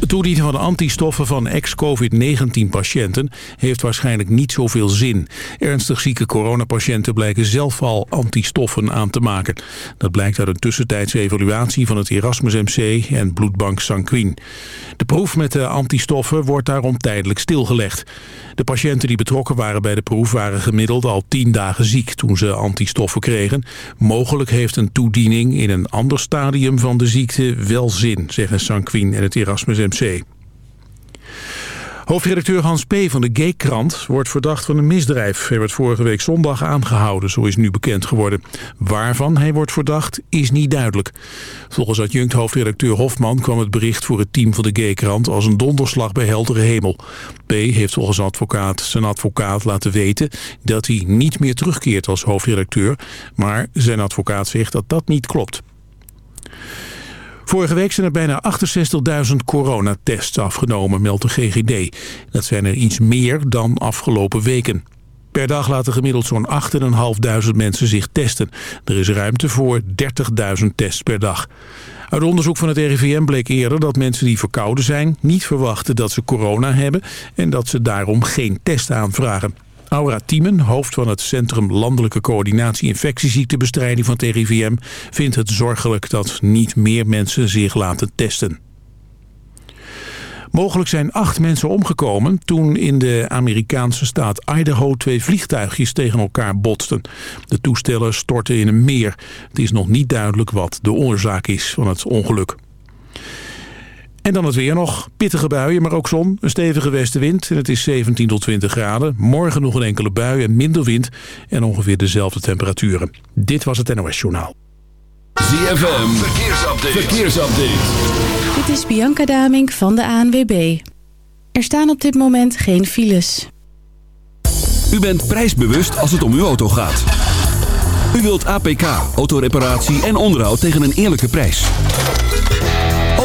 Het toedienen van antistoffen van ex-COVID-19-patiënten heeft waarschijnlijk niet zoveel zin. Ernstig zieke coronapatiënten blijken zelf al antistoffen aan te maken. Dat blijkt uit een tussentijdse evaluatie van het Erasmus MC en bloedbank Sanquin. De proef met de antistoffen wordt daarom tijdelijk stilgelegd. De patiënten die betrokken waren bij de proef waren gemiddeld al tien dagen ziek toen ze antistoffen kregen. Mogelijk heeft een toediening in een ander stadium van de ziekte wel zin, zeggen Sanquin en het Erasmus MC. Hoofdredacteur Hans P. van de Gay-krant wordt verdacht van een misdrijf. Hij werd vorige week zondag aangehouden, zo is nu bekend geworden. Waarvan hij wordt verdacht, is niet duidelijk. Volgens adjunct hoofdredacteur Hofman kwam het bericht voor het team van de Gay-krant als een donderslag bij heldere hemel. P. heeft volgens advocaat zijn advocaat laten weten dat hij niet meer terugkeert als hoofdredacteur. Maar zijn advocaat zegt dat dat niet klopt. Vorige week zijn er bijna 68.000 coronatests afgenomen, meldt de GGD. Dat zijn er iets meer dan afgelopen weken. Per dag laten gemiddeld zo'n 8.500 mensen zich testen. Er is ruimte voor 30.000 tests per dag. Uit onderzoek van het RIVM bleek eerder dat mensen die verkouden zijn... niet verwachten dat ze corona hebben en dat ze daarom geen test aanvragen. Aura Thiemen, hoofd van het Centrum Landelijke Coördinatie Infectieziektebestrijding van het RIVM, vindt het zorgelijk dat niet meer mensen zich laten testen. Mogelijk zijn acht mensen omgekomen toen in de Amerikaanse staat Idaho twee vliegtuigjes tegen elkaar botsten. De toestellen stortten in een meer. Het is nog niet duidelijk wat de oorzaak is van het ongeluk. En dan het weer nog. Pittige buien, maar ook zon. Een stevige westenwind en het is 17 tot 20 graden. Morgen nog een enkele bui en minder wind. En ongeveer dezelfde temperaturen. Dit was het NOS Journaal. ZFM, verkeersupdate. verkeersupdate. Dit is Bianca Damink van de ANWB. Er staan op dit moment geen files. U bent prijsbewust als het om uw auto gaat. U wilt APK, autoreparatie en onderhoud tegen een eerlijke prijs.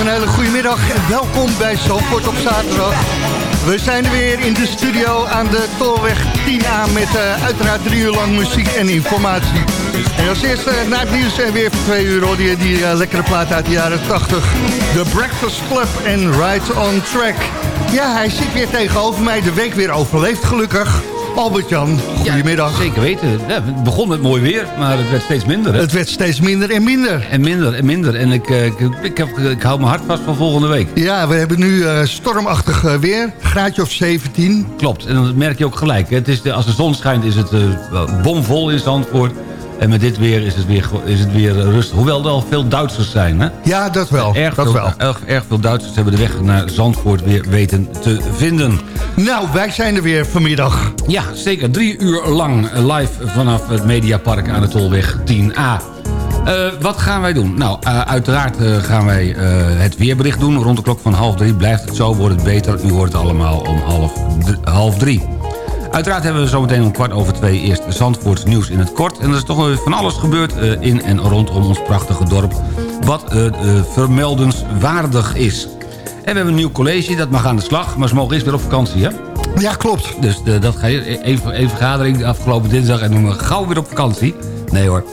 Een hele goede middag en welkom bij Zandvoort op zaterdag. We zijn er weer in de studio aan de Tolweg 10A met uh, uiteraard drie uur lang muziek en informatie. En als eerste na het nieuws en weer voor twee uur hoor je die uh, lekkere plaat uit de jaren 80. The Breakfast Club en Ride on Track. Ja, hij zit weer tegenover mij, de week weer overleefd gelukkig. Albert-Jan, goedemiddag. Ja, zeker weten. Ja, het begon met mooi weer, maar het werd steeds minder. Hè? Het werd steeds minder en minder. En minder en minder. En ik, ik, ik, heb, ik hou mijn hart vast van volgende week. Ja, we hebben nu uh, stormachtig weer. Graadje of 17. Klopt. En dat merk je ook gelijk. Hè. Het is de, als de zon schijnt is het uh, bomvol in Zandvoort. En met dit weer is het weer, is het weer rustig. Hoewel er al veel Duitsers zijn, hè? Ja, dat wel. Erg, dat veel, wel. Erg, erg, veel Duitsers hebben de weg naar Zandvoort weer weten te vinden. Nou, wij zijn er weer vanmiddag. Ja, zeker. Drie uur lang live vanaf het Mediapark aan de Tolweg 10A. Uh, wat gaan wij doen? Nou, uh, uiteraard uh, gaan wij het weerbericht doen. Rond de klok van half drie blijft het zo, wordt het beter. U hoort het allemaal om half, half drie. Uiteraard hebben we zometeen om kwart over twee eerst Zandvoorts nieuws in het kort. En er is toch van alles gebeurd in en rondom ons prachtige dorp. Wat vermeldenswaardig is. En we hebben een nieuw college, dat mag aan de slag. Maar ze mogen eerst weer op vakantie, hè? Ja, klopt. Dus de, dat ga je, een, een vergadering afgelopen dinsdag en doen we gauw weer op vakantie. Nee hoor.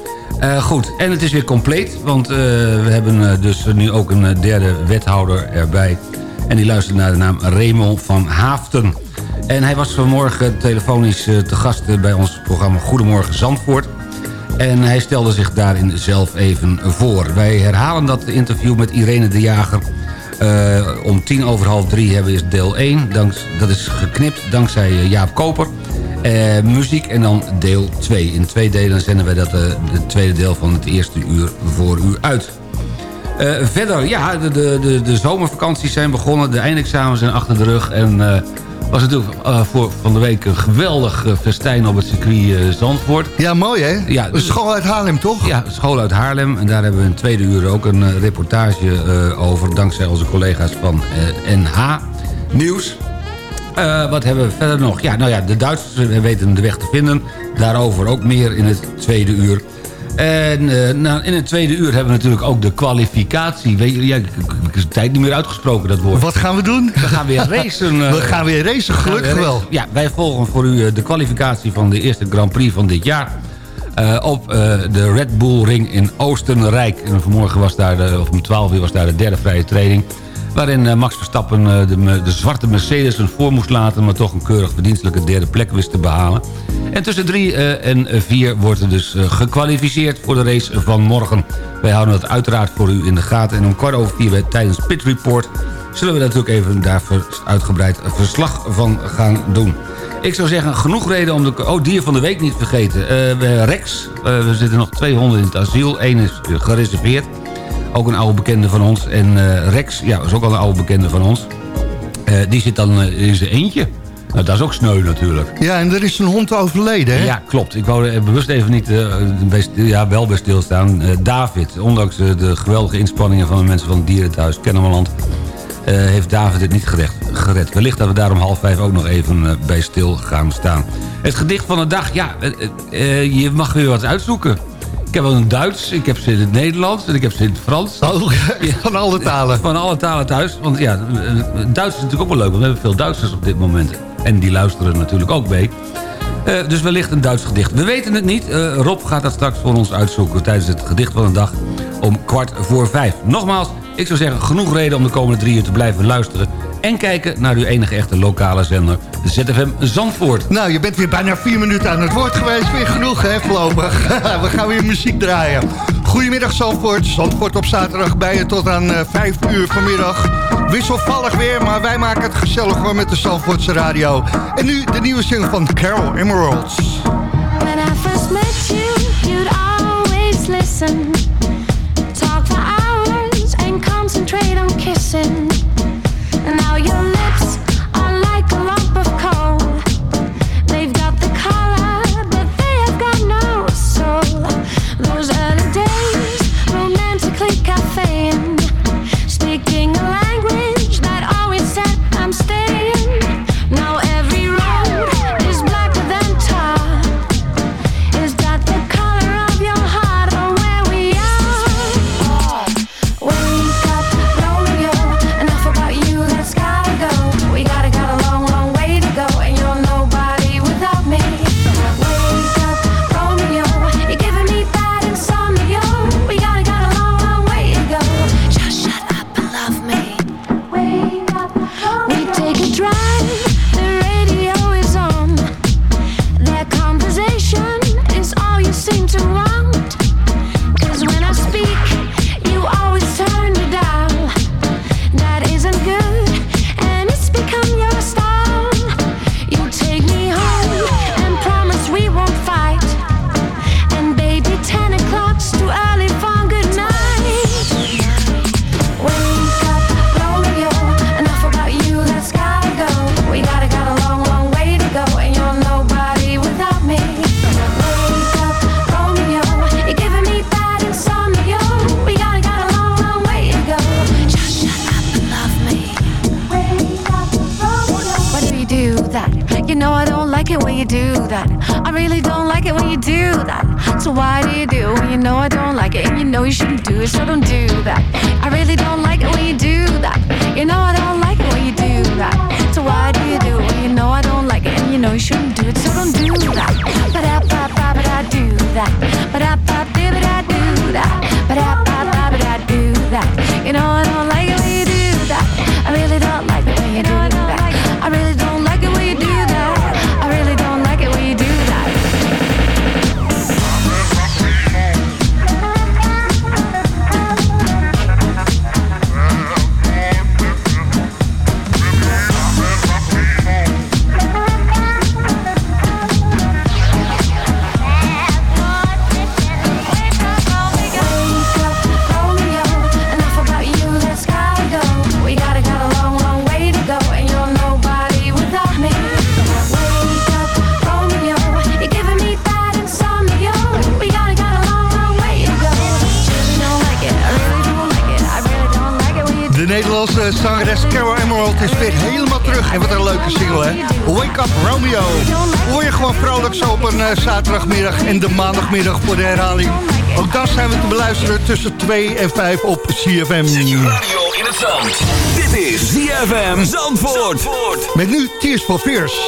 Uh, goed, en het is weer compleet, want uh, we hebben dus nu ook een derde wethouder erbij. En die luistert naar de naam Raymond van Haafden. En hij was vanmorgen telefonisch te gast bij ons programma Goedemorgen Zandvoort. En hij stelde zich daarin zelf even voor. Wij herhalen dat interview met Irene de Jager... Uh, om tien over half drie hebben we is deel 1. Dank, dat is geknipt dankzij uh, Jaap Koper. Uh, muziek en dan deel 2. In twee delen zenden wij dat het tweede deel van het eerste uur voor u uit. verder, ja, de, de, de, zomervakanties zijn begonnen. De eindexamens zijn achter de rug. En was natuurlijk uh, voor van de week een geweldig uh, festijn op het circuit uh, Zandvoort. Ja, mooi hè? Ja, de school uit Haarlem toch? Ja, school uit Haarlem. En daar hebben we in tweede uur ook een reportage over... dankzij onze collega's van NH Nieuws. wat hebben we verder nog? Ja, nou ja, de Duitsers weten de weg te vinden. Daarover ook meer in het tweede uur. En uh, nou, in het tweede uur hebben we natuurlijk ook de kwalificatie. Weet je, ja, ik heb de tijd niet meer uitgesproken, dat woord. Wat gaan we doen? We gaan weer racen. Uh, we gaan weer racen, gelukkig wel. Ja, wij volgen voor u de kwalificatie van de eerste Grand Prix van dit jaar. Uh, op de Red Bull Ring in Oostenrijk. En vanmorgen was daar, de, of om 12 uur was daar de derde vrije training. Waarin Max Verstappen de, de zwarte Mercedes een voor moest laten... maar toch een keurig verdienstelijke derde plek wist te behalen. En tussen 3 uh, en 4 wordt er dus gekwalificeerd voor de race van morgen. Wij houden dat uiteraard voor u in de gaten. En om kwart over 4 tijdens Pit Report... zullen we natuurlijk even daar uitgebreid verslag van gaan doen. Ik zou zeggen, genoeg reden om de... Oh, dier van de week niet vergeten. Rex, we zitten nog twee honden in het asiel. Eén is gereserveerd. Ook een oude bekende van ons. En Rex, ja, is ook al een oude bekende van ons. die zit dan in zijn eentje. Nou, dat is ook sneu natuurlijk. Ja, en er is een hond overleden, hè? Ja, klopt. Ik wou er bewust even niet, uh, bij, ja, wel bij stilstaan. Uh, David, ondanks uh, de geweldige inspanningen van de mensen van het dierenthuis Kennemerland... heeft David het niet gerecht, gered. Wellicht dat we daar om half vijf ook nog even bij stil gaan staan. Het gedicht van de dag, ja, je mag weer wat uitzoeken. Ik heb wel een Duits, ik heb ze in het Nederlands en ik heb ze in het Frans. Oh, van alle talen. Van alle talen thuis. Want ja, Duits is natuurlijk ook wel leuk, want we hebben veel Duitsers op dit moment. En die luisteren natuurlijk ook mee. Uh, dus wellicht een Duits gedicht. We weten het niet. Uh, Rob gaat dat straks voor ons uitzoeken tijdens het gedicht van de dag om kwart voor vijf. Nogmaals, ik zou zeggen genoeg reden om de komende drie uur te blijven luisteren... en kijken naar uw enige echte lokale zender, de ZFM Zandvoort. Nou, je bent weer bijna vier minuten aan het woord geweest. Weer genoeg, hè, voorlopig. We gaan weer muziek draaien. Goedemiddag Zandvoort. Zandvoort op zaterdag bij je tot aan uh, vijf uur vanmiddag. Wisselvallig weer, maar wij maken het gezellig hoor met de Zandvoortse radio. En nu de nieuwe single van Carol Emeralds. When I first met you, you'd always listen. Talk for hours and concentrate on kissing. And now your lips de maandagmiddag voor de herhaling. Ook daar zijn we te beluisteren tussen 2 en 5 op CFM. radio in het zand. Dit is CFM Zandvoort. Zandvoort. Met nu Tears van Fears.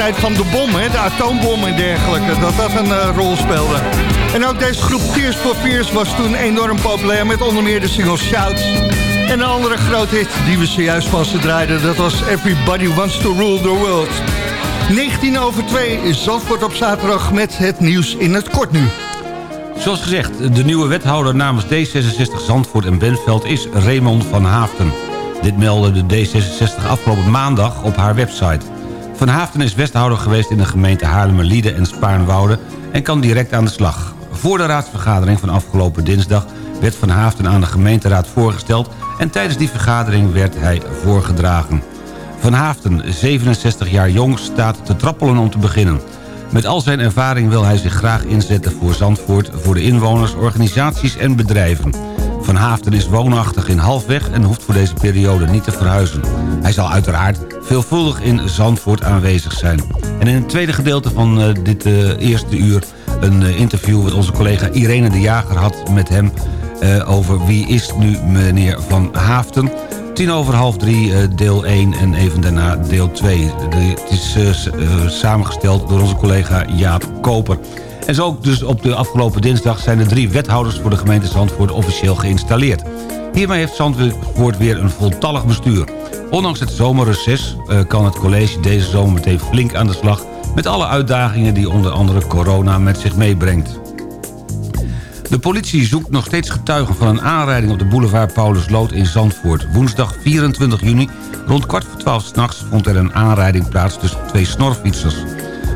Van de bom, hè? de atoombom en dergelijke. Dat dat een eh, rol speelde. En ook deze groep Tears for Fears was toen enorm populair... met onder meer de single Shouts. En een andere grote hit die we zojuist van draaiden... dat was Everybody Wants to Rule the World. 19 over 2 is Zandvoort op zaterdag met het nieuws in het kort nu. Zoals gezegd, de nieuwe wethouder namens D66 Zandvoort en Benveld is Raymond van Haafden. Dit meldde de D66 afgelopen maandag op haar website. Van Haafden is wethouder geweest in de gemeente Haarlemmerliede en Spaarnwoude... en kan direct aan de slag. Voor de raadsvergadering van afgelopen dinsdag werd Van Haafden aan de gemeenteraad voorgesteld... en tijdens die vergadering werd hij voorgedragen. Van Haafden, 67 jaar jong, staat te trappelen om te beginnen. Met al zijn ervaring wil hij zich graag inzetten voor Zandvoort... voor de inwoners, organisaties en bedrijven. Van Haafden is woonachtig in Halfweg en hoeft voor deze periode niet te verhuizen. Hij zal uiteraard veelvuldig in Zandvoort aanwezig zijn. En in het tweede gedeelte van eh, dit eh, eerste uur... een eh, interview wat onze collega Irene de Jager had met hem... over wie is nu meneer Van Haafden... Tien over half drie, deel 1 en even daarna deel 2. De- Het is samengesteld door onze collega Jaap Koper. En zo ook dus op de afgelopen dinsdag zijn de drie wethouders voor de gemeente Zandvoort officieel geïnstalleerd. Hiermee heeft Zandvoort weer een voltallig bestuur. Ondanks het zomerreces eh, kan het college deze zomer meteen flink aan de slag... met alle uitdagingen die onder andere corona met zich meebrengt. De politie zoekt nog steeds getuigen van een aanrijding op de boulevard Paulusloot in Zandvoort. Woensdag 24 juni, rond kwart voor twaalf s'nachts... vond er een aanrijding plaats tussen twee snorfietsers.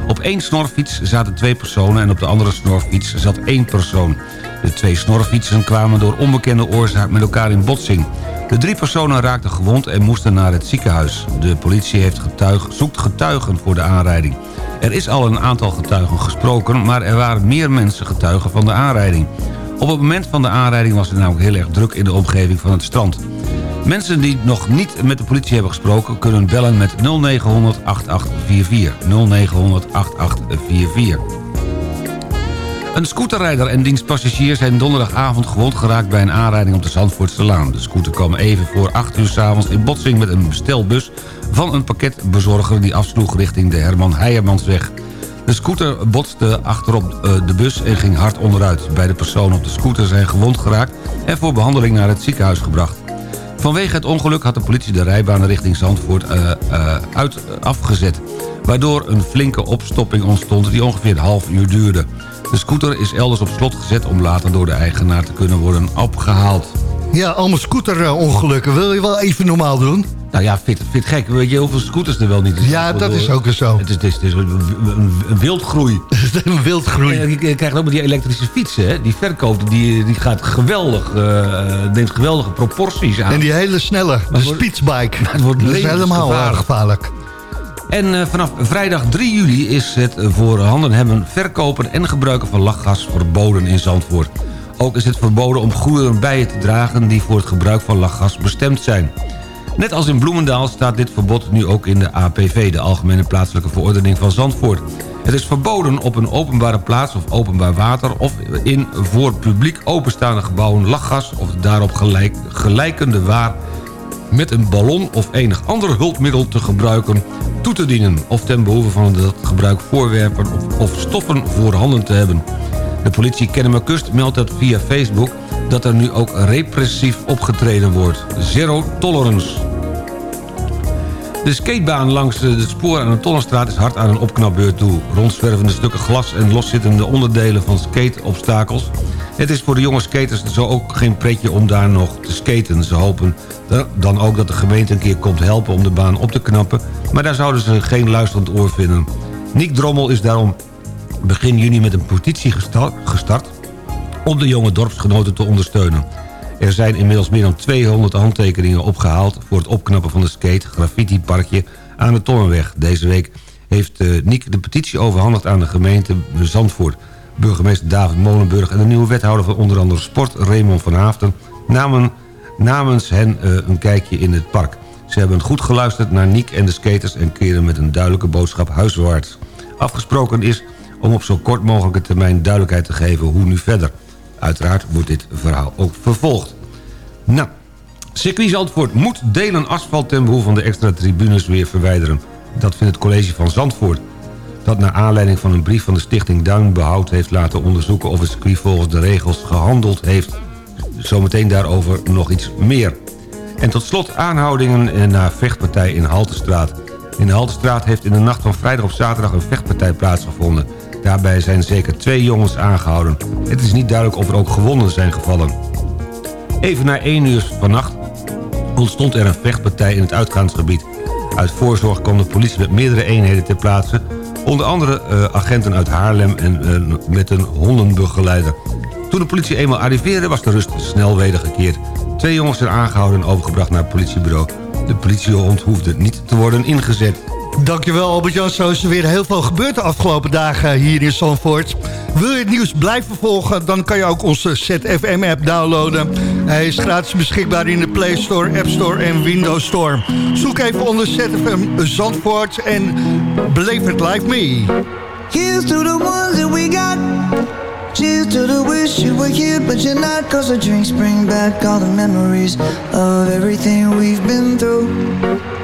Op één snorfiets zaten twee personen en op de andere snorfiets zat één persoon. De twee snorfietsen kwamen door onbekende oorzaak met elkaar in botsing. De drie personen raakten gewond en moesten naar het ziekenhuis. De politie heeft getuig, zoekt getuigen voor de aanrijding. Er is al een aantal getuigen gesproken, maar er waren meer mensen getuigen van de aanrijding. Op het moment van de aanrijding was het namelijk heel erg druk in de omgeving van het strand. Mensen die nog niet met de politie hebben gesproken... kunnen bellen met 0900 8844. 0900 8844. Een scooterrijder en dienstpassagier zijn donderdagavond gewond geraakt... bij een aanrijding op de Zandvoortselaan. De scooter kwam even voor 8 uur s'avonds in botsing met een bestelbus... van een pakketbezorger die afsloeg richting de Herman Heijermansweg. De scooter botste achterop eh, de bus en ging hard onderuit. Beide personen op de scooter zijn gewond geraakt... en voor behandeling naar het ziekenhuis gebracht. Vanwege het ongeluk had de politie de rijbaan richting Zandvoort eh, eh, uit, afgezet... waardoor een flinke opstopping ontstond die ongeveer een half uur duurde. De scooter is elders op slot gezet om later door de eigenaar te kunnen worden opgehaald. Ja, allemaal scooterongelukken. Wil je wel even normaal doen? Nou ja, het gek. Weet je hoeveel scooters er wel niet is? Ja, dat is ook zo. Het is, het is, het is een, wildgroei. Een wildgroei. En je krijgt ook met die elektrische fietsen. Hè? Die verkoop die, die gaat geweldig, eh, neemt geweldige proporties aan. En die hele snelle, de speedsbike. het wordt dat is helemaal gevaarlijk. En eh, vanaf vrijdag 3 juli is het voor handen hebben, verkopen en gebruiken van lachgas verboden in Zandvoort. Ook is het verboden om goederen bij je te dragen die voor het gebruik van lachgas bestemd zijn. Net als in Bloemendaal staat dit verbod nu ook in de APV, de Algemene Plaatselijke Verordening van Zandvoort. Het is verboden op een openbare plaats of openbaar water... of in voor publiek openstaande gebouwen lachgas of daarop gelijk, gelijkende waar met een ballon of enig ander hulpmiddel te gebruiken toe te dienen... of ten behoeve van dat gebruik voorwerpen of, of stoffen voorhanden te hebben. De politie Kennemerkust meldt dat via Facebook... dat er nu ook repressief opgetreden wordt. Zero tolerance. De skatebaan langs de spoor aan de Tonnenstraat is hard aan een opknapbeurt toe. Rondzwervende stukken glas en loszittende onderdelen van skateobstakels. Het is voor de jonge skaters zo ook geen pretje om daar nog te skaten. Ze hopen da- dan ook dat de gemeente een keer komt helpen om de baan op te knappen... maar daar zouden ze geen luisterend oor vinden. Niek Drommel is daarom begin juni met een petitie gesta- gestart om de jonge dorpsgenoten te ondersteunen. Er zijn inmiddels meer dan 200 handtekeningen opgehaald... voor het opknappen van de skate graffiti parkje aan de Tonnenweg. Deze week heeft eh, Niek de petitie overhandigd aan de gemeente Zandvoort. Burgemeester David Molenburg en de nieuwe wethouder van onder andere Sport... Raymond van Haafden namen namens hen eh, een kijkje in het park. Ze hebben goed geluisterd naar Niek en de skaters... en keren met een duidelijke boodschap huiswaarts. Afgesproken is om op zo kort mogelijke termijn duidelijkheid te geven hoe nu verder. Uiteraard wordt dit verhaal ook vervolgd. Nou, Circuit Zandvoort moet delen asfalt ten behoeve van de extra tribunes weer verwijderen. Dat vindt het college van Zandvoort. Dat naar aanleiding van een brief van de stichting Duinbehoud heeft laten onderzoeken of het circuit volgens de regels gehandeld heeft. Zometeen daarover nog iets meer. En tot slot aanhoudingen na vechtpartij in Haltestraat. In de Haltestraat heeft in de nacht van vrijdag op zaterdag een vechtpartij plaatsgevonden. Daarbij zijn zeker twee jongens aangehouden. Het is niet duidelijk of er ook gewonden zijn gevallen. Even na 1 uur vannacht ontstond er een vechtpartij in het uitgaansgebied. Uit voorzorg kwam de politie met meerdere eenheden ter plaatse... onder andere eh, agenten uit Haarlem en eh, met een hondenbegeleider. Toen de politie eenmaal arriveerde was de rust snel wedergekeerd. Twee jongens zijn aangehouden en overgebracht naar het politiebureau. De politiehond hoefde niet te worden ingezet. Dankjewel Albert-Jan. Zo is er weer heel veel gebeurd de afgelopen dagen hier in Zandvoort. Wil je het nieuws blijven volgen, dan kan je ook onze ZFM-app downloaden. Hij is gratis beschikbaar in de Play Store, App Store en Windows Store. Zoek even onder ZFM Zandvoort en beleef het like me. To the ones that we got. Cheers to the but you're not. Cause back all the memories of everything we've been through.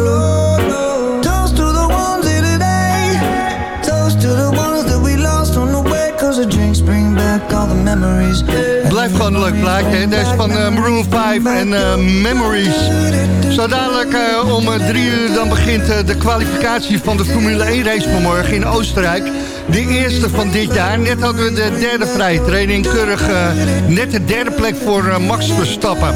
Blijft gewoon een leuk plaatje. hè? Deze van eh, Maroon 5 en eh, Memories. Zo dadelijk eh, om drie uur dan begint de kwalificatie van de Formule 1 race vanmorgen in Oostenrijk. De eerste van dit jaar. Net hadden we de derde vrije training. Keurig eh, net de derde plek voor eh, Max Verstappen.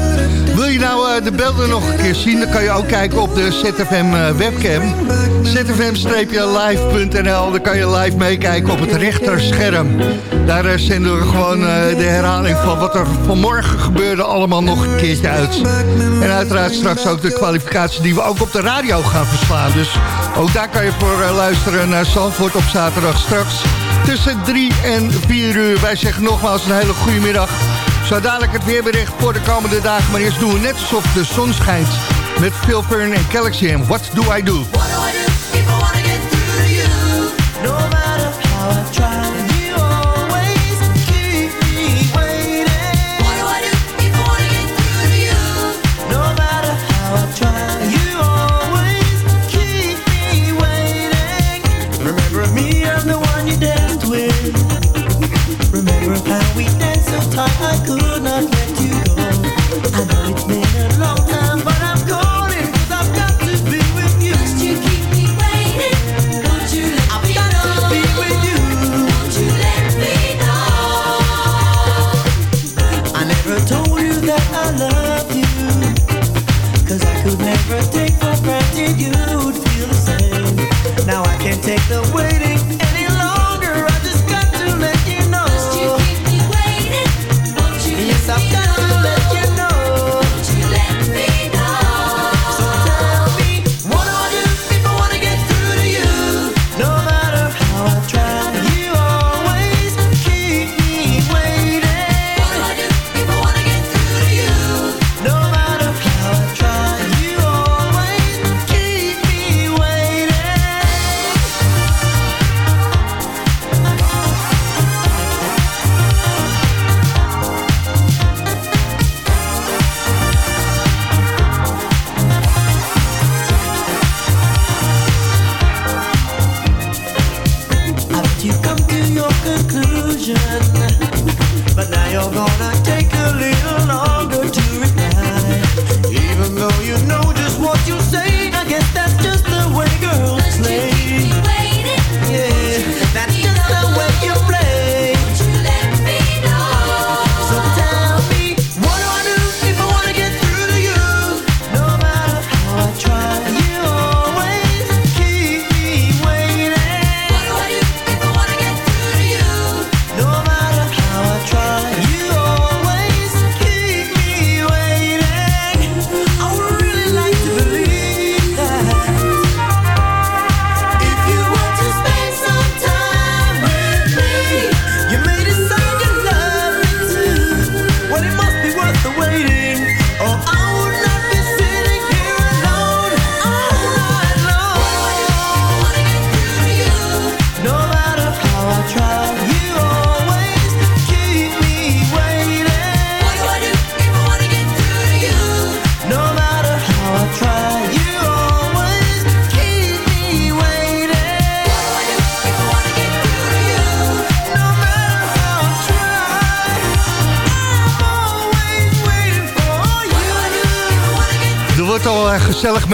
Wil je nou eh, de beelden nog een keer zien? Dan kan je ook kijken op de ZFM webcam. zfm-live.nl Daar kan je live meekijken op het rechterscherm. Daar zenden we gewoon de herhaling van wat er vanmorgen gebeurde allemaal nog een keertje uit. En uiteraard straks ook de kwalificatie die we ook op de radio gaan verslaan. Dus ook daar kan je voor eh, luisteren naar Zandvoort op zaterdag straks. Tussen 3 en 4 uur. Wij zeggen nogmaals een hele goede middag. Zo dadelijk het weerbericht voor de komende dagen. Maar eerst doen we net alsof de zon schijnt. Met Phil Fern en Galaxy en What Do I Do?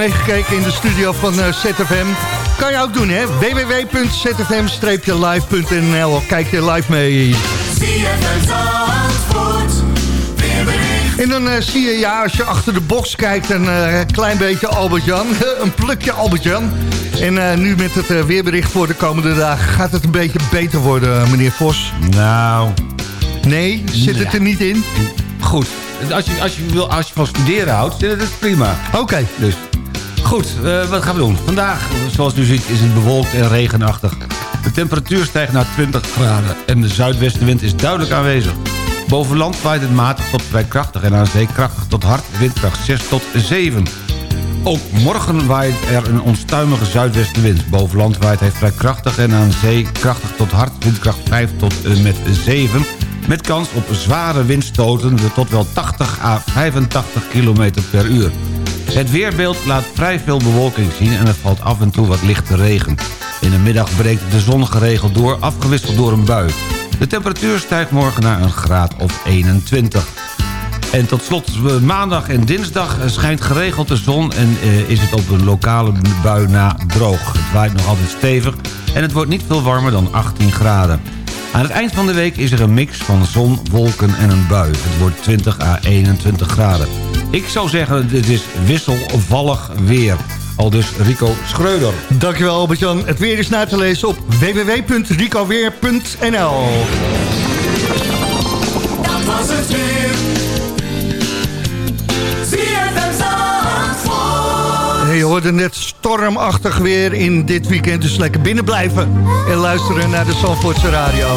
Meegekeken in de studio van eh, ZFM. Kan je ook doen, hè? www.zfm-live.nl Kijk je live mee. En dan eh, zie je, ja, als je achter de box kijkt... een eh, klein beetje Albert-Jan, een plukje Albert-Jan. En nu met het weerbericht voor de komende dagen... gaat het een beetje beter worden, meneer Vos. Nou, Nee, zit het er niet in? goed. Als je, als je, wil, als je van studeren houdt, dan is het prima. Oké. Dus. Goed, eh, wat gaan we doen? Vandaag, zoals u ziet, is het bewolkt en regenachtig. De temperatuur stijgt naar 20 graden en de zuidwestenwind is duidelijk aanwezig. Boven land waait het matig tot vrij krachtig en aan zee krachtig tot hard, windkracht 6 tot 7. Ook morgen waait er een onstuimige zuidwestenwind. Boven land waait hij vrij krachtig en aan zee krachtig tot hard, windkracht 5 tot en met 7. Met kans op zware windstoten tot wel 80 à 85 km per uur. Het weerbeeld laat vrij veel bewolking zien en er valt af en toe wat lichte regen. In de middag breekt de zon geregeld door, afgewisseld door een bui. De temperatuur stijgt morgen naar een graad of 21. En tot slot eh, maandag en dinsdag schijnt geregeld de zon... en eh, is het op een lokale bui na droog. Het waait nog altijd stevig en het wordt niet veel warmer dan 18 graden. Aan het eind van de week is er een mix van zon, wolken en een bui. Het wordt 20 à 21 graden. Ik zou zeggen, het is wisselvallig weer. Al dus Rico Schreuder. Dankjewel Albert-Jan. Het weer is na te lezen op www.ricoweer.nl Dat was het weer. Hey, je hoorde net stormachtig weer in dit weekend. Dus lekker binnen blijven en luisteren naar de Zandvoortse radio.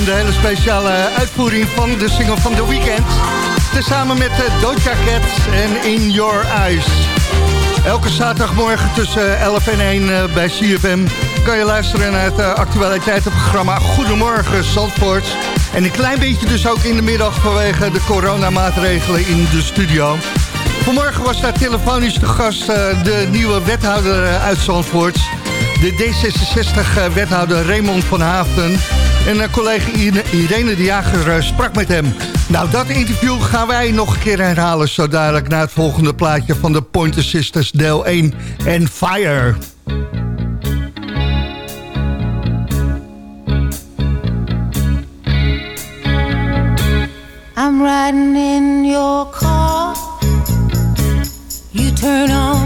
Een hele speciale uitvoering van de single van The Weeknd. Tezamen met eh, Doja Cat en In Your Eyes. Elke zaterdagmorgen tussen 11 en 1 eh, bij CFM... kan je luisteren naar het eh, actualiteitenprogramma Goedemorgen Zandvoort. En een klein beetje dus ook in de middag vanwege de coronamaatregelen in de studio. Vanmorgen was daar telefonisch de gast eh, de nieuwe wethouder eh, uit Zandvoort... de D66-wethouder Raymond van Haafden... En eh, collega Irene de Jager eh, sprak met hem. Nou, dat interview gaan wij nog een keer herhalen... zo dadelijk na het volgende plaatje van de Pointer Sisters deel 1 en Fire. I'm riding in your car. You turn on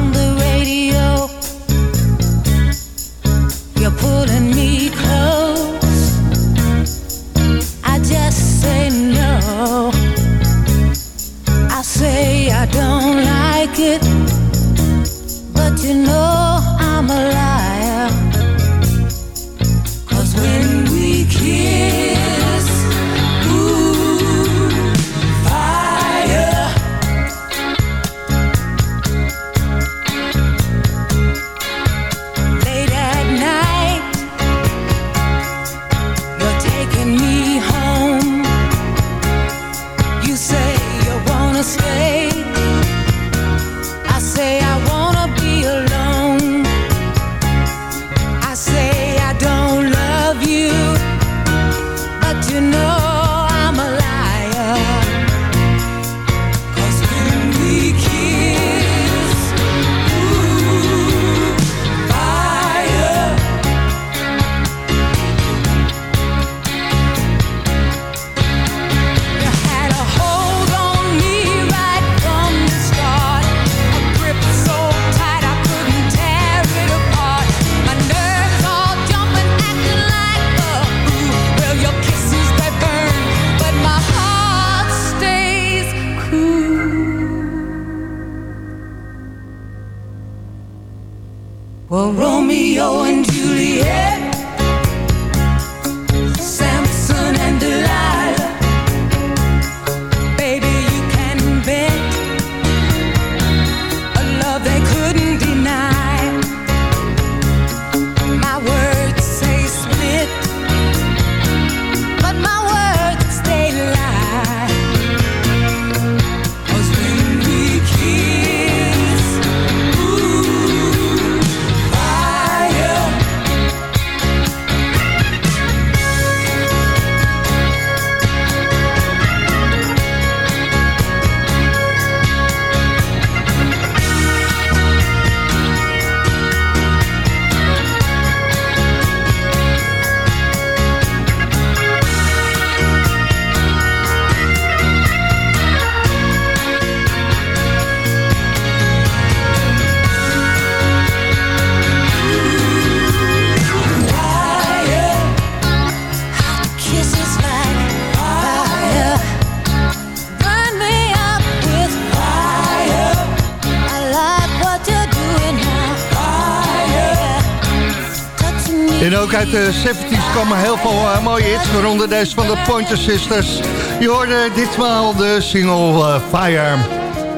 uit de 70s komen heel veel eh, mooie hits, waaronder deze van de Pointer Sisters. Je hoorde ditmaal de single eh, Fire.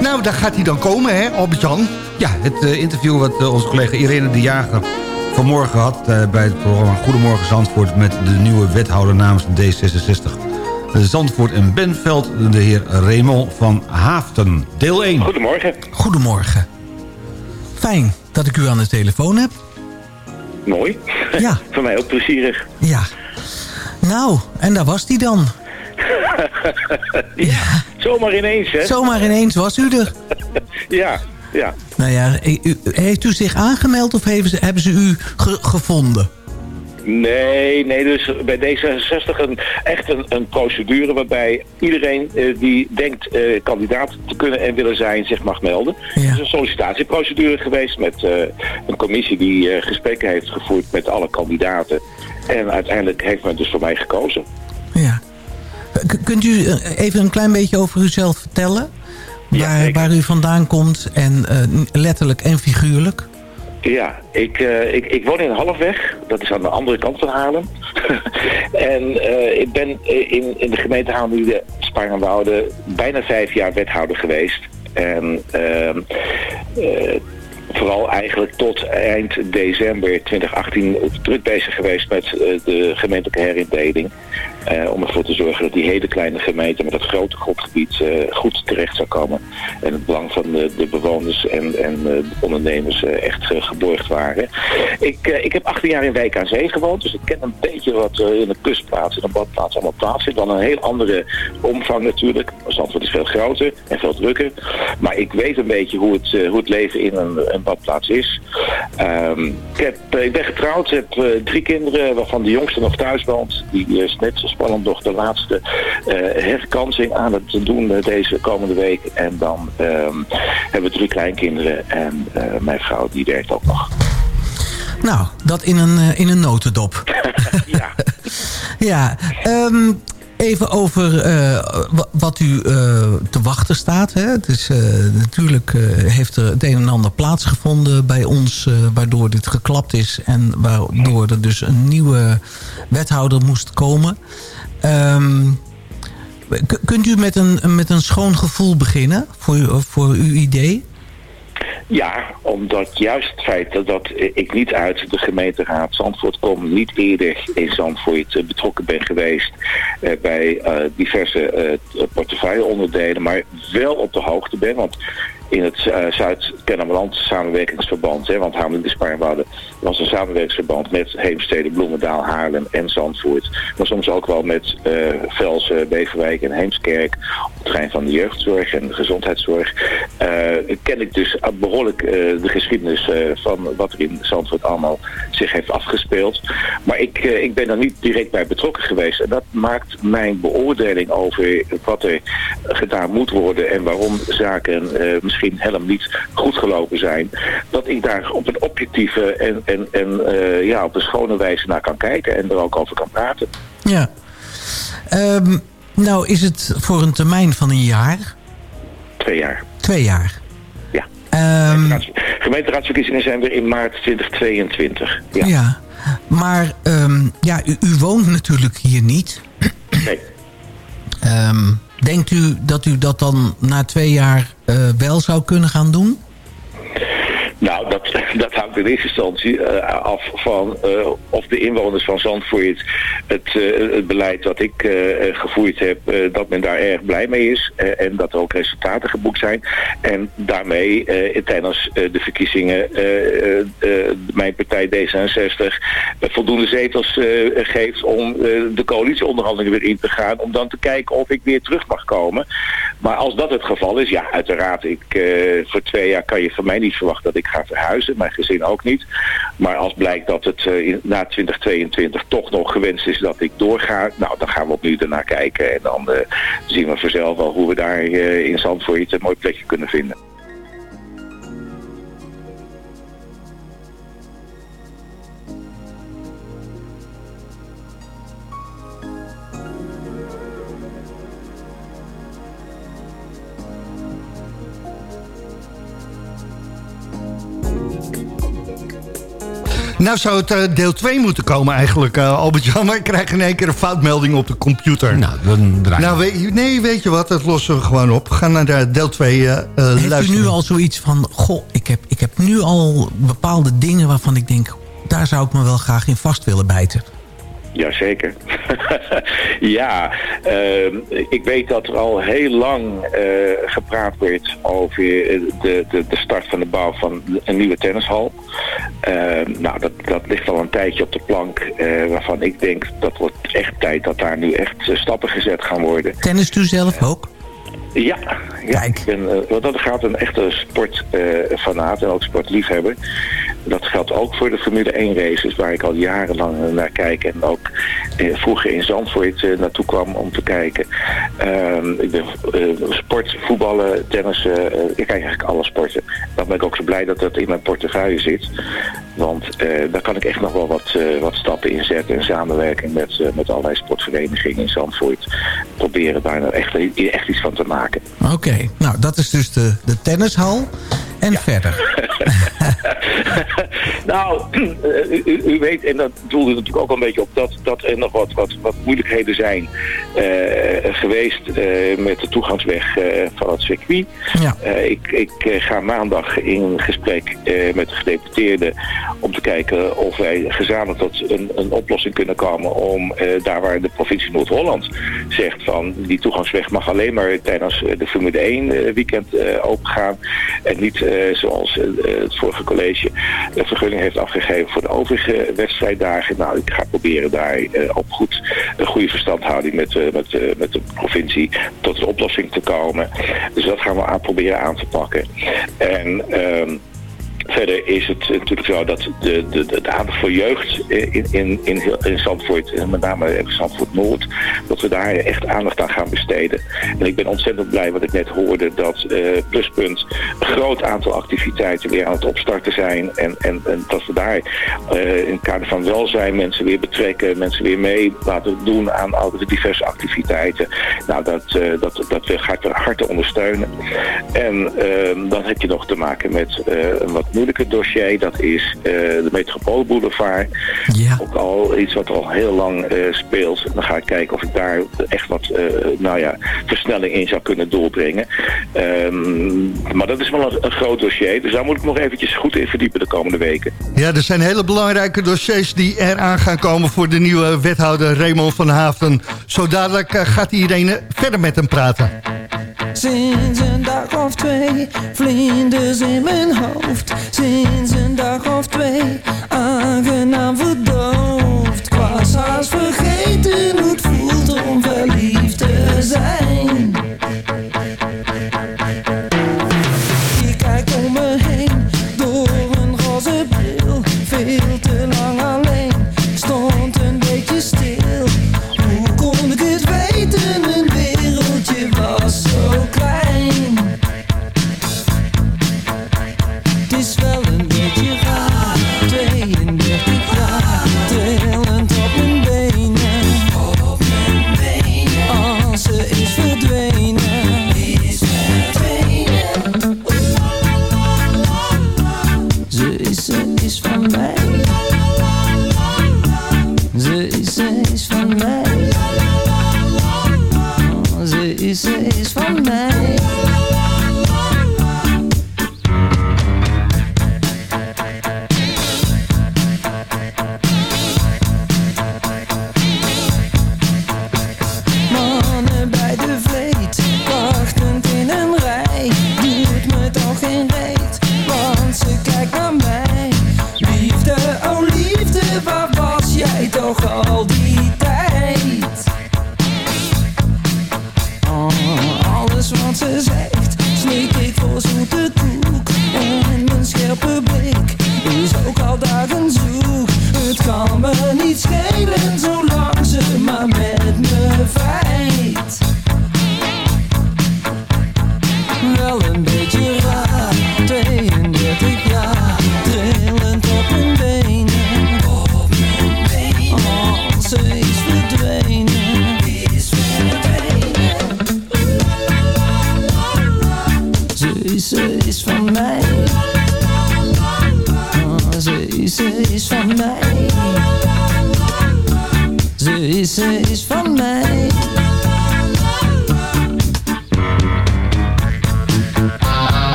Nou, daar gaat hij dan komen, hè, Albert-Jan? Ja, het eh, interview wat onze collega Irene de Jager vanmorgen had... eh, bij het programma Goedemorgen Zandvoort... met de nieuwe wethouder namens de D66. Eh, Zandvoort en Benveld, de heer Raymond van Haafden. Deel 1. Goedemorgen. Goedemorgen. Fijn dat ik u aan de telefoon heb. Mooi. Ja. Voor mij ook plezierig. Ja. Nou, en daar was die dan. ja, Zomaar ineens, hè? Zomaar ineens was u er. Ja, ja. Nou ja, heeft u zich aangemeld of hebben ze, hebben ze u ge- gevonden? Nee, nee, dus bij D66 een, echt een, een procedure waarbij iedereen eh, die denkt eh, kandidaat te kunnen en willen zijn zich mag melden. Het is een sollicitatieprocedure geweest met eh, een commissie die eh, gesprekken heeft gevoerd met alle kandidaten. En uiteindelijk heeft men dus voor mij gekozen. Ja. K- kunt u even een klein beetje over uzelf vertellen? Waar, waar u vandaan komt en eh, letterlijk en figuurlijk? Ja, ik, eh, ik, ik woon in Halfweg. Dat is aan de andere kant van Haarlem. en eh, ik ben eh, in, in de gemeente Haarlem, Sparenwoude, bijna vijf jaar wethouder geweest. En ehm, eh, vooral eigenlijk tot eind december 2018 druk bezig geweest met de gemeentelijke herindeling. Eh, om ervoor te zorgen dat die hele kleine gemeente met dat grote grondgebied eh, goed terecht zou komen. En het belang van de, de bewoners en, en eh, de ondernemers echt geborgd waren. Ik, ik heb 18 jaar in Wijk aan Zee gewoond, dus ik ken een beetje wat in een kustplaats en een badplaats allemaal plaatsvindt. Dan een heel andere omvang natuurlijk. Zandvoort is veel groter en veel drukker. Maar ik weet een beetje hoe het, hoe het leven in een, een badplaats is. Ehm, ik, ik ben getrouwd, heb drie kinderen, waarvan de jongste nog thuis woont. Die is net spannend nog de laatste eh, herkansing aan het doen deze komende week. En dan ehm, hebben we drie kleinkinderen en eh, mijn vrouw die werkt ook nog. Nou, dat in een, eh, in een notendop. ja. ja, ehm, even over eh, wa- wat u eh, te wachten staat. Hè? Het is, eh, natuurlijk heeft er het een en ander plaatsgevonden bij ons... waardoor dit geklapt is en waardoor er dus een nieuwe wethouder moest komen. Ehm, kunt u met een, met een schoon gevoel beginnen voor, voor uw idee? Ja, omdat juist het feit dat, ik niet uit de gemeenteraad Zandvoort kom, niet eerder in Zandvoort eh, betrokken ben geweest eh, bij eh, diverse portefeuilleonderdelen, maar wel op de hoogte ben. Want in het eh, Zuid-Kennemerland samenwerkingsverband, hè, want Haarlem de Spaarwouden was een samenwerkingsverband met Heemstede, Bloemendaal, Haarlem en Zandvoort. Maar soms ook wel met eh Velsen, Beverwijk en Heemskerk op het terrein van de jeugdzorg en de gezondheidszorg. Eh, ken ik dus behoorlijk eh, de geschiedenis van wat er in Zandvoort allemaal zich heeft afgespeeld. Maar ik, ik ben er niet direct bij betrokken geweest. En dat maakt mijn beoordeling over wat er gedaan moet worden en waarom zaken eh, misschien helemaal niet goed gelopen zijn. Dat ik daar op een objectieve en, en, en eh, ja, op een schone wijze naar kan kijken en er ook over kan praten. Ja. Ehm, nou is het voor een termijn van een jaar, Twee jaar. twee jaar. Ja. Ehm, Gemeenteraadsverkiezingen zijn weer in maart 2022. Ja. ja. Maar ehm, ja, u, u woont natuurlijk hier niet. Nee. Denkt u dat u dat dan na twee jaar eh, wel zou kunnen gaan doen? Nou, dat, dat hangt in eerste instantie eh, af van eh, of de inwoners van Zandvoort het, eh, het beleid dat ik gevoerd heb, dat men daar erg blij mee is en dat er ook resultaten geboekt zijn. En daarmee tijdens de verkiezingen mijn partij D66 eh, voldoende zetels geeft om de coalitieonderhandelingen weer in te gaan, om dan te kijken of ik weer terug mag komen. Maar als dat het geval is, ja, uiteraard, ik, voor twee jaar kan je van mij niet verwachten dat ik ga verhuizen, mijn gezin ook niet. Maar als blijkt dat het in, na 2022 toch nog gewenst is dat ik doorga, nou, dan gaan we opnieuw ernaar kijken. En dan eh, zien we vanzelf wel hoe we daar eh, in Zandvoort een mooi plekje kunnen vinden. Nou zou het eh, deel 2 moeten komen eigenlijk, eh, Albert-Jan. Maar ik krijg in één keer een foutmelding op de computer. Nou, dan draaien Nou, weet, nee, weet je wat? Dat lossen we gewoon op. We gaan naar de deel 2 eh eh, Heeft luisteren. u nu al zoiets van... Goh, ik heb, ik heb nu al bepaalde dingen waarvan ik denk... daar zou ik me wel graag in vast willen bijten. Jazeker. ja, ehm, ik weet dat er al heel lang eh, gepraat wordt over eh, de, de, de start van de bouw van een nieuwe tennishal. Ehm, nou, dat, dat ligt al een tijdje op de plank eh, waarvan ik denk dat wordt echt tijd dat daar nu echt stappen gezet gaan worden. Tennist u zelf ook? Ja, ja ik ben wat dat gaat een echte sportfanaat en ook sportliefhebber. Dat geldt ook voor de Formule 1 races waar ik al jarenlang eh, naar kijk en ook eh, vroeger in Zandvoort eh, naartoe kwam om te kijken. Ehm, ik ben eh, sport, voetballen, tennissen, eh, ik kijk eigenlijk alle sporten. Dan ben ik ook zo blij dat dat in mijn portefeuille zit. Want daar kan ik echt nog wel wat, wat stappen in zetten in samenwerking met, met allerlei sportverenigingen in Zandvoort. Proberen daar nou echt, echt iets van te maken. Oké, nou dat is dus de, de tennishal. En verder? nou, u, u- weet, en dat doelde natuurlijk ook al een beetje op, dat, dat er nog wat, wat, wat moeilijkheden zijn eh, geweest eh, met de toegangsweg eh, van het circuit. Ja. Eh, ik ik eh, ga maandag in gesprek eh, met de gedeputeerden om te kijken of wij gezamenlijk tot een, een oplossing kunnen komen om eh, daar waar de provincie Noord-Holland zegt van die toegangsweg mag alleen maar tijdens eh, de Formule 1 eh, weekend eh, opengaan en niet eh, zoals eh, het vorige college de vergunning heeft afgegeven voor de overige wedstrijddagen. Nou, ik ga proberen daar eh, op goed, een goede verstandhouding met, eh, met, eh, met de provincie tot een oplossing te komen. Dus dat gaan we aan proberen aan te pakken. En ehm, Verder is het natuurlijk zo dat de, de, de, aandacht voor jeugd in, in, in, in Zandvoort, en met name in Zandvoort Noord, dat we daar echt aandacht aan gaan besteden. En ik ben ontzettend blij wat ik net hoorde, dat eh, Pluspunt een groot aantal activiteiten weer aan het opstarten zijn. En, en, en dat we daar eh, in het kader van welzijn mensen weer betrekken, mensen weer mee laten doen aan al de diverse activiteiten. Nou, dat, eh, dat, dat ik van harte ondersteunen. En ehm, dan heb je nog te maken met eh, een wat moeilijker dossier. Dat is eh, de Metropoolboulevard. Ja. Ook al iets wat al heel lang eh, speelt. Dan ga ik kijken of ik daar echt wat eh, nou ja, versnelling in zou kunnen doorbrengen. Ehm, maar dat is wel een, een groot dossier. Dus daar moet ik nog eventjes goed in verdiepen de komende weken. Ja, er zijn hele belangrijke dossiers die eraan gaan komen... voor de nieuwe wethouder Raymond van Haven. Zo dadelijk gaat iedereen verder met hem praten. Sinds een dag of twee, vlinders in mijn hoofd. Sinds een dag of twee, aangenaam verdoofd. Ik was vergeten hoe het voelt om verliefd te zijn.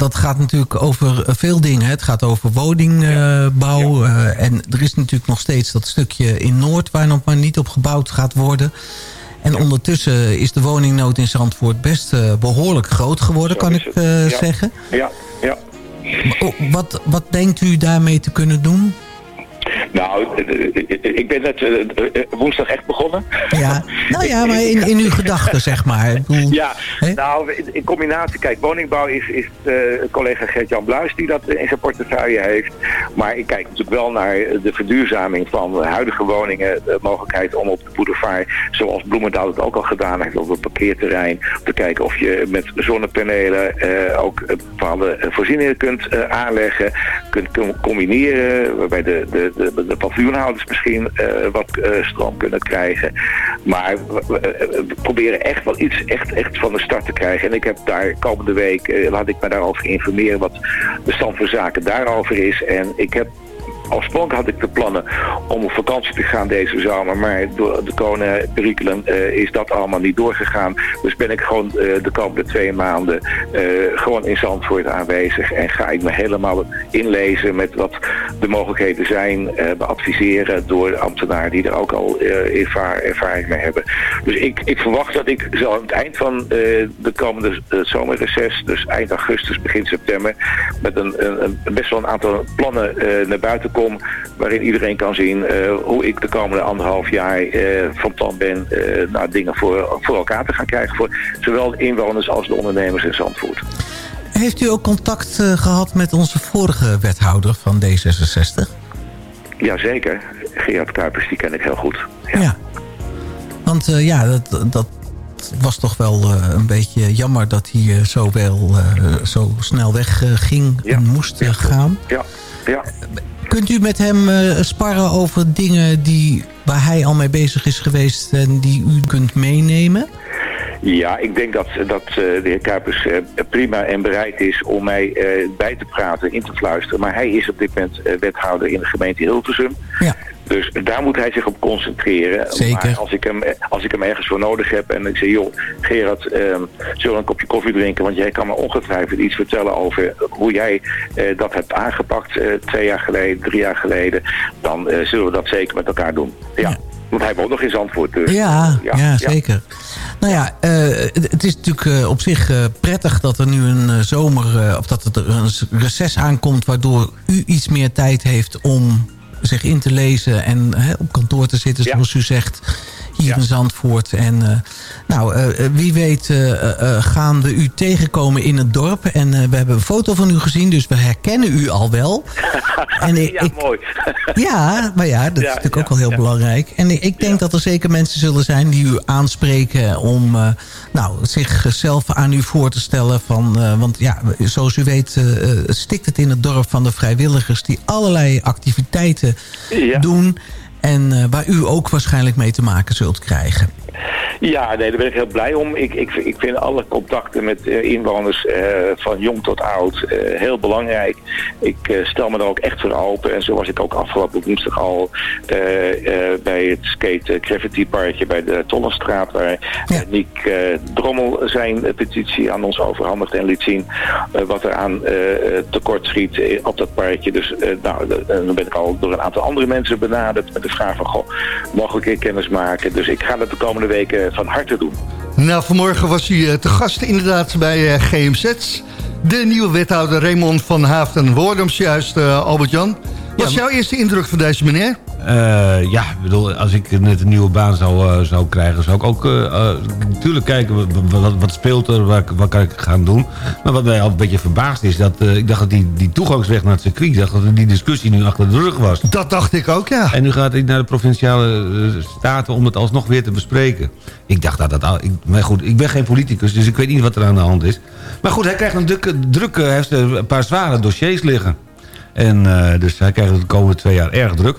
Dat, gaat natuurlijk over eh, veel dingen. Het gaat over woningbouw. eh, en er is natuurlijk nog steeds dat stukje in Noord... waar nog maar niet op gebouwd gaat worden. En ondertussen is de woningnood in Zandvoort best eh, behoorlijk groot geworden, Zo kan ik zeggen. Ja, ja. Wat, wat denkt u daarmee te kunnen doen? Nou, eh, eh, ik ben net eh, eh, woensdag echt begonnen. Ja, nou ja, maar in, in uw gedachten, zeg maar. Bedoel, Ja, nou, in, in combinatie, kijk, woningbouw is, is collega Gert-Jan Bluis die dat in zijn portefeuille heeft. Maar ik kijk natuurlijk wel naar de verduurzaming van huidige woningen. De mogelijkheid om op de boulevard, zoals Bloemendaal het ook al gedaan heeft, op het parkeerterrein, te kijken of je met zonnepanelen ook bepaalde voorzieningen kunt aanleggen, kunt combineren, waarbij de, de, de, de paviljoenhouders misschien uh, wat uh, stroom kunnen krijgen. Maar we, we, proberen echt wel iets echt, echt van de start te krijgen. En ik heb daar komende week, laat ik me daarover informeren wat de stand van zaken daarover is. En ik heb Oorspronkelijk had ik de plannen om op vakantie te gaan deze zomer, maar door de coronaperikelen uh, is dat allemaal niet doorgegaan. Dus ben ik gewoon uh, de komende twee maanden uh, gewoon in Zandvoort aanwezig en ga ik me helemaal inlezen met wat de mogelijkheden zijn, beadviseren door ambtenaren die er ook al ervaring mee hebben. Dus ik, ik verwacht dat ik zo aan het eind van de komende zomerreces, dus eind augustus, begin september, met een, een, een best wel een aantal plannen naar buiten kom waarin iedereen kan zien uh, hoe ik de komende anderhalf jaar uh, van plan ben uh, nou, dingen voor, voor elkaar te gaan krijgen voor zowel de inwoners als de ondernemers in Zandvoort. Heeft u ook contact gehad met onze vorige wethouder van D66? Jazeker, Gerard Kuipers, die ken ik heel goed. Ja, ja. want ja, dat, dat was toch wel uh, een beetje jammer dat hij uh, zo, wel, zo snel wegging ja. en moest gaan. Ja, ja. Kunt u met hem sparren over dingen die, waar hij al mee bezig is geweest en die u kunt meenemen? Ja, ik denk dat, dat uh, de heer Kuipers uh, prima en bereid is om mij bij te praten, in te fluisteren. Maar hij is op dit moment wethouder in de gemeente Hilversum. Ja. Dus daar moet hij zich op concentreren. Zeker. Maar als ik hem, als ik hem ergens voor nodig heb en ik zeg, joh, Gerard, uh, zullen we een kopje koffie drinken? Want jij kan me ongetwijfeld iets vertellen over hoe jij uh, dat hebt aangepakt uh, twee jaar geleden, drie jaar geleden. Dan zullen we dat zeker met elkaar doen. Ja. ja. Want hij woont nog in Zandvoort. Dus, ja, ja, ja, zeker. Ja. Nou ja, het is natuurlijk op zich prettig dat er nu een zomer, of dat er een reces aankomt, waardoor u iets meer tijd heeft om zich in te lezen en hè, op kantoor te zitten, zoals u zegt, hier in Zandvoort. En uh, nou, uh, wie weet gaan we u tegenkomen in het dorp. En we hebben een foto van u gezien, dus we herkennen u al wel. en ik, ja, mooi. ja, maar ja, dat is natuurlijk ook wel heel belangrijk. En ik, ik denk dat er zeker mensen zullen zijn die u aanspreken om nou, zichzelf aan u voor te stellen. Van, want ja, zoals u weet stikt het in het dorp van de vrijwilligers die allerlei activiteiten doen... En uh, waar u ook waarschijnlijk mee te maken zult krijgen. Ja, nee, daar ben ik heel blij om. Ik, ik, ik vind alle contacten met uh, inwoners uh, van jong tot oud uh, heel belangrijk. Ik stel me daar ook echt voor open. En zo was ik ook afgelopen woensdag al bij het skate Gravity Parkje bij de Tollenstraat. Waar ja. Niek Drommel zijn petitie aan ons overhandigd en liet zien wat er aan tekort schiet op dat parkje. Dus nou, dan ben ik al door een aantal andere mensen benaderd met de vraag van, goh, mag ik kennis maken? Dus ik ga dat de komende weken van harte doen. Nou, vanmorgen was hij te gast inderdaad bij GMZ. De nieuwe wethouder Raymond van Haafden Woordems, juist uh, Albert-Jan. Wat is jouw eerste indruk van deze meneer? Uh, ja, bedoel, als ik net een nieuwe baan zou, uh, zou krijgen... zou ik ook uh, natuurlijk kijken wat, wat, wat speelt er, wat, wat, kan ik gaan doen. Maar wat mij altijd een beetje verbaasd is... dat ik dacht dat die, die toegangsweg naar het circuit... dacht dat die discussie nu achter de rug was. Dat dacht ik ook, ja. En nu gaat hij naar de provinciale staten om het alsnog weer te bespreken. Ik dacht dat dat... al. Ik, maar goed, ik ben geen politicus, dus ik weet niet wat er aan de hand is. Maar goed, hij krijgt een drukke... hij heeft een paar zware dossiers liggen. En uh, dus hij krijgt de komende twee jaar erg druk.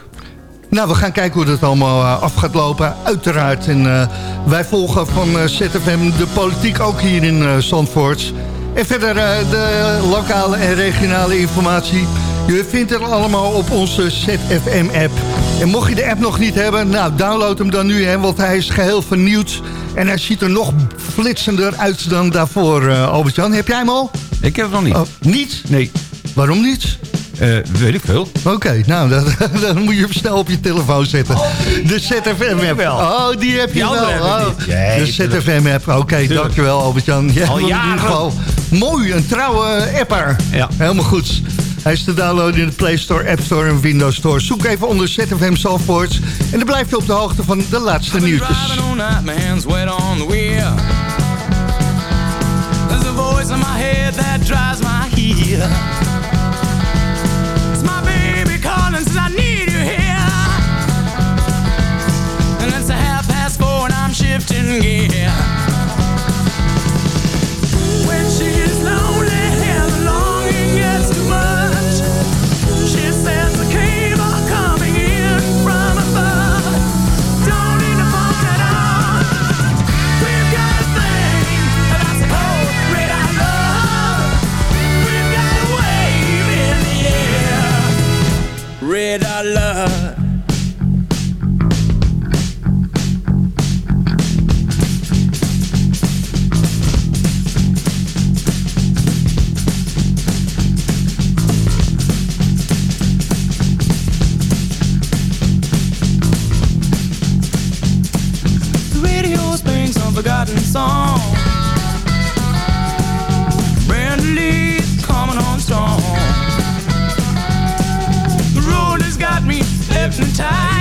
Nou, we gaan kijken hoe dat allemaal uh, af gaat lopen, uiteraard. En uh, wij volgen van ZFM de politiek ook hier in Zandvoort. En verder de lokale en regionale informatie. Je vindt het allemaal op onze ZFM-app. En mocht je de app nog niet hebben, nou, download hem dan nu, hè, want hij is geheel vernieuwd. En hij ziet er nog flitsender uit dan daarvoor, uh, Albert-Jan. Heb jij hem al? Ik heb het nog niet. Oh, niet? Nee. Waarom niet? Uh, weet ik veel. Oké, nou, dan, dan, moet je hem snel op je telefoon zetten. Oh, de ZFM-app. Oh, die heb je die wel. Oh, de ZFM-app. Oké, okay, dankjewel Albert-Jan. Al jaren. In ieder geval mooi, een trouwe apper. Ja. Helemaal goed. Hij is te downloaden in de Play Store, App Store en Windows Store. Zoek even onder ZFM Softboards. En dan blijf je op de hoogte van de laatste nieuwtjes. There's a voice in my head that drives my heel. When she's lonely and the longing gets too much, she coming in from above. Don't. We've got a thing love. We've got a wave in the air, red I love. Song. Brand Lee's coming on strong. The road has got me hypnotized.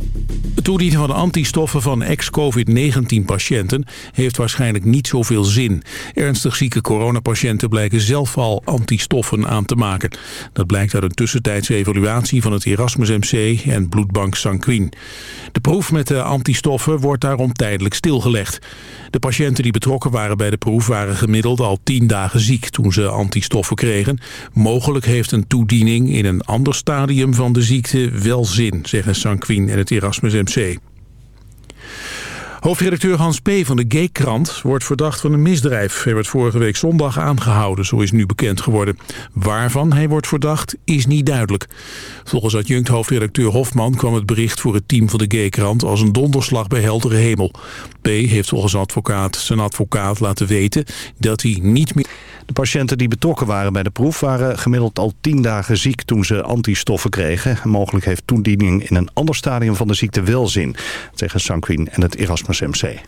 Het toedienen van antistoffen van ex-COVID-19-patiënten heeft waarschijnlijk niet zoveel zin. Ernstig zieke coronapatiënten blijken zelf al antistoffen aan te maken. Dat blijkt uit een tussentijdse evaluatie van het Erasmus MC en bloedbank Sanquin. De proef met de antistoffen wordt daarom tijdelijk stilgelegd. De patiënten die betrokken waren bij de proef waren gemiddeld al 10 dagen ziek toen ze antistoffen kregen. Mogelijk heeft een toediening in een ander stadium van de ziekte wel zin, zeggen Sanquin en het Erasmus MC. UMC. Hoofdredacteur Hans P. van de Gay-krant wordt verdacht van een misdrijf. Hij werd vorige week zondag aangehouden, zo is nu bekend geworden. Waarvan hij wordt verdacht is niet duidelijk. Volgens adjunct hoofdredacteur Hofman kwam het bericht voor het team van de Gay-krant als een donderslag bij heldere hemel. P. heeft volgens advocaat zijn advocaat laten weten dat hij niet meer... De patiënten die betrokken waren bij de proef waren gemiddeld al tien dagen ziek toen ze antistoffen kregen. Mogelijk heeft toediening in een ander stadium van de ziekte wel zin, zeggen Sanquin en het Erasmus MC.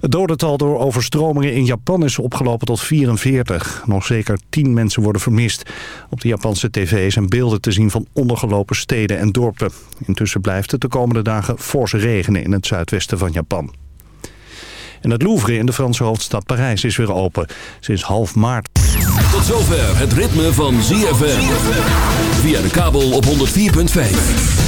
Het dodental door overstromingen in Japan is opgelopen tot 44. Nog zeker 10 mensen worden vermist. Op de Japanse tv zijn beelden te zien van ondergelopen steden en dorpen. Intussen blijft het de komende dagen forse regenen in het zuidwesten van Japan. En het Louvre in de Franse hoofdstad Parijs is weer open. Sinds half maart. Tot zover het ritme van ZFM. Via de kabel op 104.5.